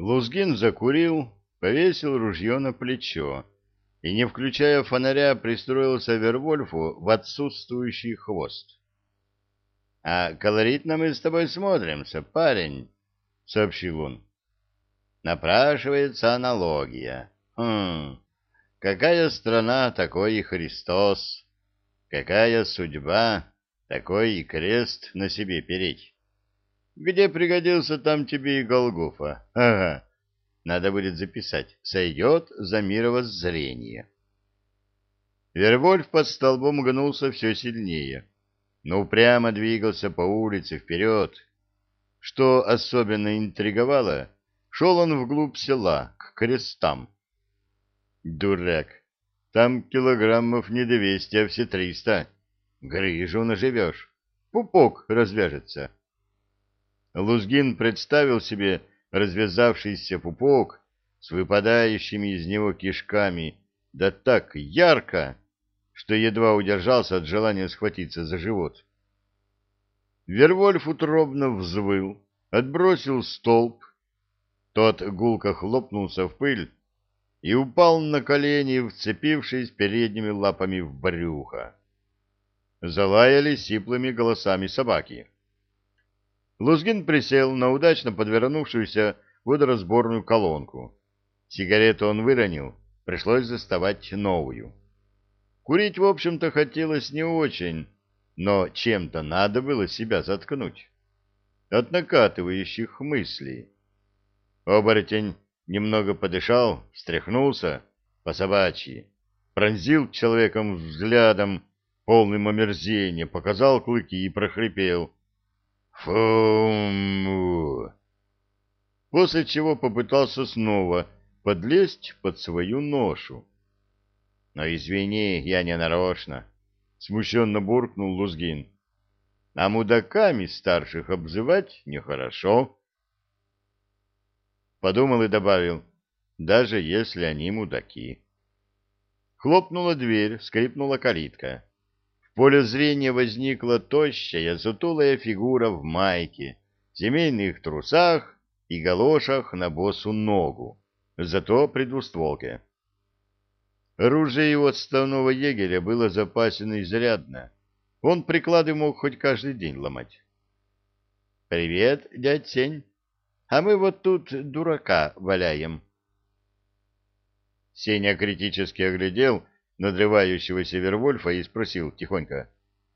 Лузгин закурил, повесил ружье на плечо и, не включая фонаря, пристроился Вервольфу в отсутствующий хвост. — А колоритно мы с тобой смотримся, парень, — сообщил он. — Напрашивается аналогия. Хм, какая страна, такой и Христос. Какая судьба, такой и крест на себе переть. Где пригодился, там тебе и Голгофа. Ага. Надо будет записать. Сойдет за мировоззрение. Вервольф под столбом гнулся все сильнее, но упрямо двигался по улице вперед. Что особенно интриговало, шел он вглубь села, к крестам. Дурак! Там килограммов не двести, а все триста. Грыжу наживешь. Пупок развяжется. Лузгин представил себе развязавшийся пупок с выпадающими из него кишками, да так ярко, что едва удержался от желания схватиться за живот. Вервольф утробно взвыл, отбросил столб. Тот гулко хлопнулся в пыль и упал на колени, вцепившись передними лапами в брюхо. Залаяли сиплыми голосами собаки. Лузгин присел на удачно подвернувшуюся водоразборную колонку. Сигарету он выронил, пришлось заставать новую. Курить, в общем-то, хотелось не очень, но чем-то надо было себя заткнуть. От накатывающих мыслей. Оборотень немного подышал, встряхнулся по собачьи, пронзил человеком взглядом, полным омерзения, показал клыки и прохрипел — Фу! После чего попытался снова подлезть под свою ношу. Но извини, я не нарочно, смущенно буркнул Лузгин. А мудаками старших обзывать нехорошо. Подумал и добавил, даже если они мудаки. Хлопнула дверь, скрипнула калитка поле зрения возникла тощая, сутулая фигура в майке, семейных трусах и галошах на босу ногу, зато при двустволке. Оружие у отставного егеря было запасено изрядно. Он приклады мог хоть каждый день ломать. — Привет, дядь Сень. А мы вот тут дурака валяем. Сеня критически оглядел надрывающегося Вервольфа и спросил тихонько.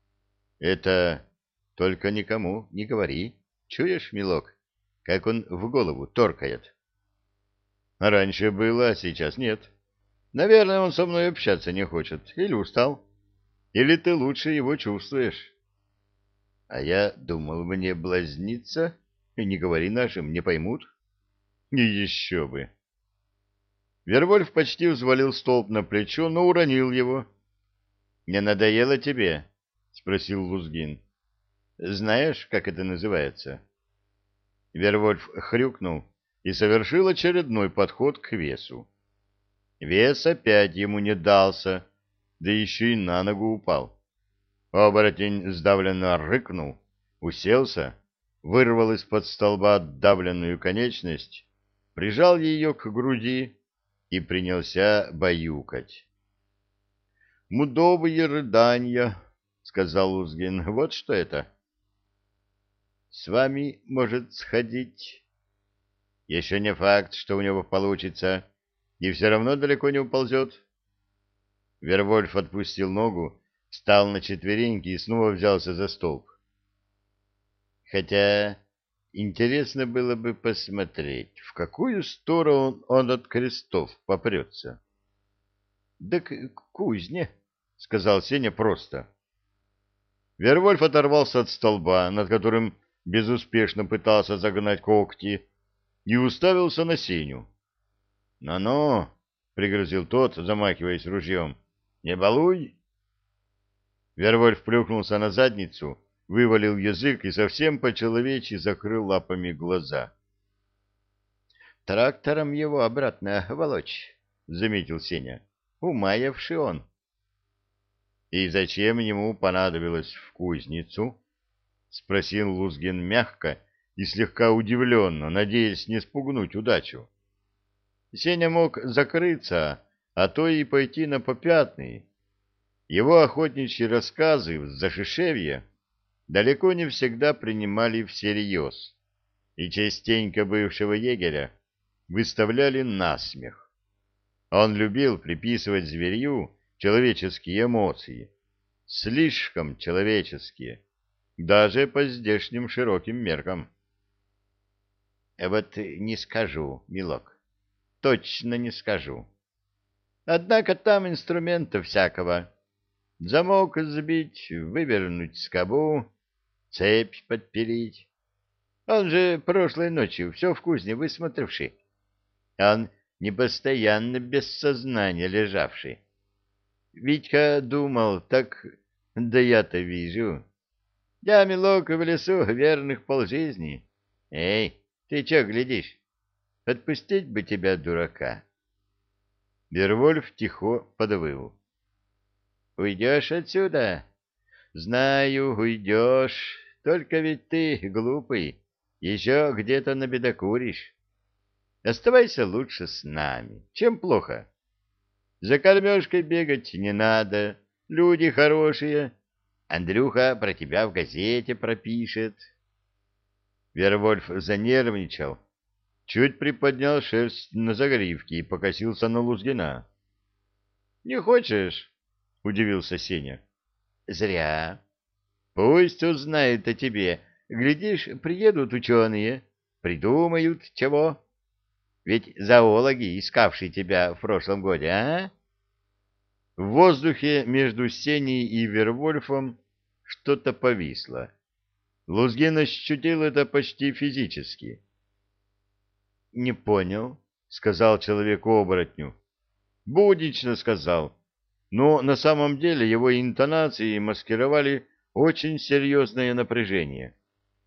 — Это только никому не говори. Чуешь, милок, как он в голову торкает? — Раньше было, а сейчас нет. Наверное, он со мной общаться не хочет. Или устал. Или ты лучше его чувствуешь. — А я думал, мне блазниться, и не говори нашим, не поймут. — И еще бы. Вервольф почти взвалил столб на плечо, но уронил его. — Не надоело тебе? — спросил Лузгин. — Знаешь, как это называется? Вервольф хрюкнул и совершил очередной подход к весу. Вес опять ему не дался, да еще и на ногу упал. Оборотень сдавленно рыкнул, уселся, вырвал из-под столба отдавленную конечность, прижал ее к груди и принялся баюкать. — Мудовые рыдания, — сказал Узгин. — Вот что это. — С вами может сходить. Еще не факт, что у него получится, и все равно далеко не уползет. Вервольф отпустил ногу, встал на четвереньки и снова взялся за столб. Хотя Интересно было бы посмотреть, в какую сторону он от крестов попрется. — Да к кузне, — сказал Сеня просто. Вервольф оторвался от столба, над которым безуспешно пытался загнать когти, и уставился на Сеню. «Ну — пригрозил тот, замахиваясь ружьем, — не балуй. Вервольф плюхнулся на задницу вывалил язык и совсем по-человечьи закрыл лапами глаза. — Трактором его обратно волочь, — заметил Сеня. — Умаявший он. — И зачем ему понадобилось в кузницу? — спросил Лузгин мягко, и слегка удивленно, надеясь не спугнуть удачу. Сеня мог закрыться, а то и пойти на попятный. Его охотничьи рассказы в Зашишевье далеко не всегда принимали всерьез, и частенько бывшего егеря выставляли насмех. Он любил приписывать зверью человеческие эмоции, слишком человеческие, даже по здешним широким меркам. — Вот не скажу, милок, точно не скажу. Однако там инструментов всякого. Замок сбить, вывернуть скобу, цепь подпилить. Он же прошлой ночью все в кузне высмотревший. Он не постоянно без сознания лежавший. Витька думал, так да я-то вижу. Я, милок, в лесу верных полжизни. Эй, ты чё глядишь? Отпустить бы тебя, дурака. Вервольф тихо подвыл. Уйдешь отсюда? Знаю, уйдешь. Только ведь ты, глупый, еще где-то набедокуришь. Оставайся лучше с нами. Чем плохо? За кормежкой бегать не надо. Люди хорошие. Андрюха про тебя в газете пропишет. Вервольф занервничал, чуть приподнял шерсть на загривке и покосился на Лузгина. — Не хочешь? — удивился Сеня. — Зря. Пусть узнают о тебе. Глядишь, приедут ученые, придумают чего. Ведь зоологи, искавшие тебя в прошлом годе, а? В воздухе между Сеней и Вервольфом что-то повисло. Лузгин ощутил это почти физически. — Не понял, — сказал человеку-оборотню. Буднично сказал, но на самом деле его интонации маскировали очень серьезное напряжение.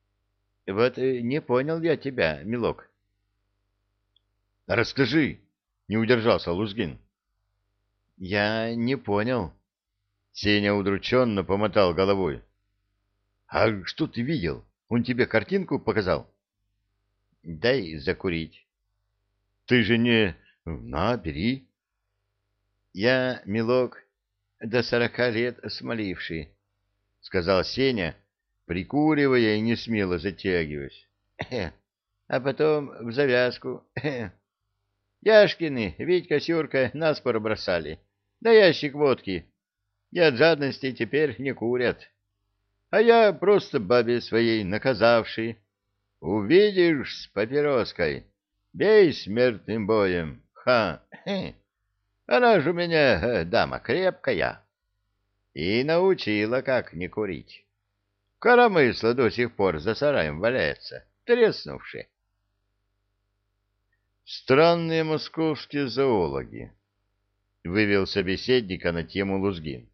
— Вот не понял я тебя, милок. — Расскажи, — не удержался Лузгин. — Я не понял. Сеня удрученно помотал головой. — А что ты видел? Он тебе картинку показал? — Дай закурить. — Ты же не... На, бери. — Я, милок, до сорока лет смоливший, — сказал Сеня, прикуривая и не смело затягиваясь. — А потом в завязку. Яшкины, Витька, Сюрка нас пробросали. Да ящик водки. И от жадности теперь не курят. А я просто бабе своей наказавший. Увидишь с папироской, бей смертным боем. Ха! Хе. Она же у меня э, дама крепкая. И научила, как не курить. Коромысло до сих пор за сараем валяется, треснувший. Странные московские зоологи. Вывел собеседника на тему Лузгин.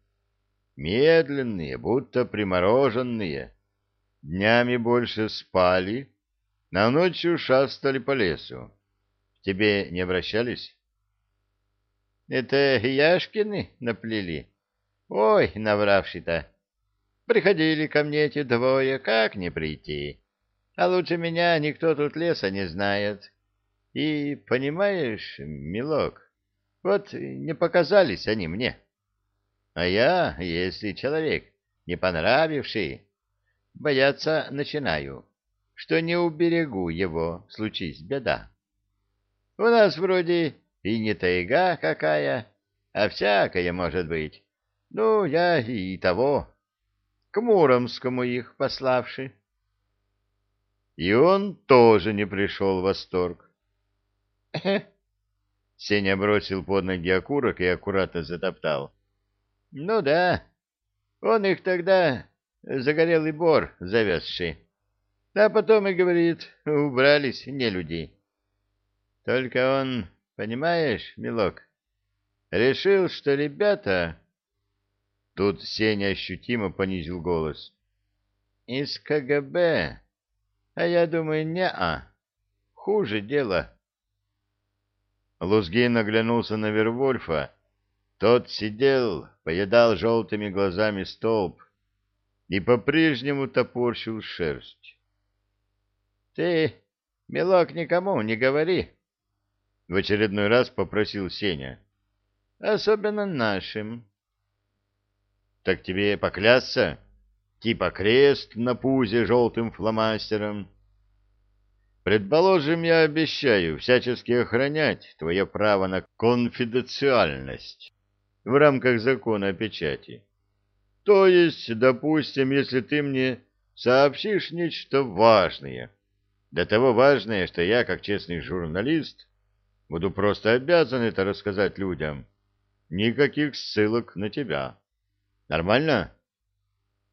Медленные, будто примороженные. Днями больше спали, на ночью шастали по лесу. тебе не обращались? Это Яшкины наплели? Ой, навравший-то. Приходили ко мне эти двое, как не прийти? А лучше меня никто тут леса не знает. И, понимаешь, милок, вот не показались они мне. А я, если человек, не понравивший, бояться начинаю, что не уберегу его, случись беда. У нас вроде и не тайга какая, а всякое может быть. Ну, я и того, к Муромскому их пославши. И он тоже не пришел в восторг. Сеня бросил под ноги окурок и аккуратно затоптал. — Ну да, он их тогда загорелый бор завезший. А потом и говорит, убрались не люди. Только он, понимаешь, милок, решил, что ребята... Тут Сеня ощутимо понизил голос. Из КГБ. А я думаю, не-а. Хуже дело. Лузгин оглянулся на Вервольфа. Тот сидел, поедал желтыми глазами столб и по-прежнему топорщил шерсть. Ты, милок, никому не говори, — в очередной раз попросил Сеня. — Особенно нашим. — Так тебе поклясться? Типа крест на пузе желтым фломастером. Предположим, я обещаю всячески охранять твое право на конфиденциальность в рамках закона о печати. То есть, допустим, если ты мне сообщишь нечто важное, до того важное, что я, как честный журналист, буду просто обязан это рассказать людям. Никаких ссылок на тебя. Нормально?